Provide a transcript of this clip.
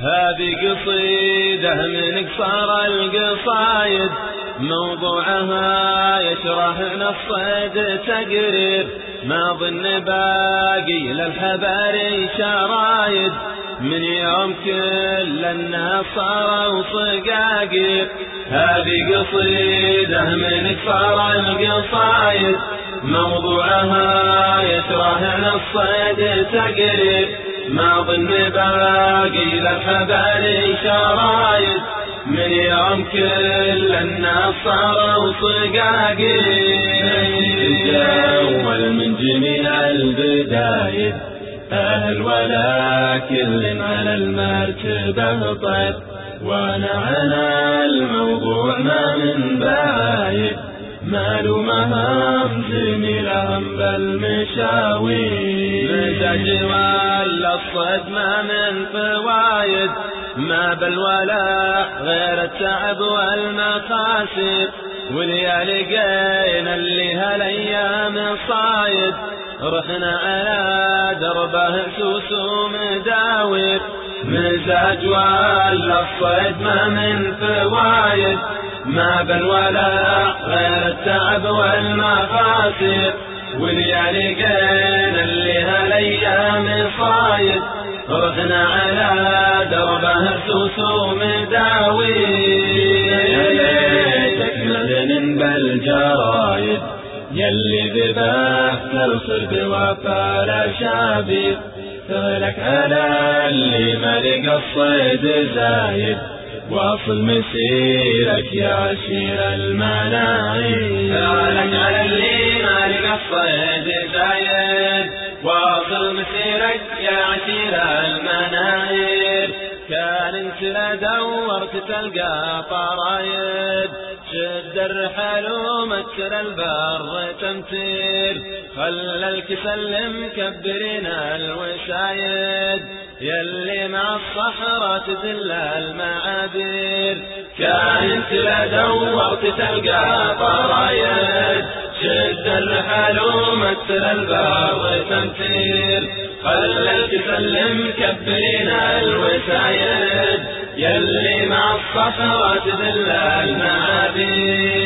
هذه قصيدة من قصار القصايد موضوعها يشرح الصيد تقرير ما ظن باقي للحباري شرايد. من يوم كل الناس صاروا صقاقير. هذه قصيدة من قصار القصايد موضوعها يشرح الصيد تقرير ما ظن باقي للحباري شرايد من يوم كل الناس صاروا صقاقين أول من جميع البدايد أهل ولا كل على المرتبة. طيب وأنا على الموضوع ما من بايد مالو مهام زميلهم بالمشاوير مزاج ولا الصد ما من فوايد ما بالولاء غير التعب والمقاسد وليالي لقينا اللي هالايام صايد رحنا على دربه سوس ومداور مزاج ولا الصيد ما من فوايد ما بالولاء غير التعب والمقاسد وليالي لقينا اللي هالايام صايد. رحنا على دربه سوس ومداوي تكمل بالجرايد يلي ذبح ترصد بوفا شابير فلك على اللي ملك الصيد زايد. وأصل مسيرك يا عشير المناعي فلك على اللي مالك الصيد زايد. وأصل مسيرك يا عشير المناير كان انت دورت تلقى طرايد شد الرحل ومكر البر تمتير. خلى الكسل مكبرين الوسايد يلي مع الصحراء تدل المعابير كانت لا دورت تلقى طرايد شد الرحل ومكر البر تمتير خلى الكسل مكبرين الوسايد. يلي مع الصحراء تدل المعابير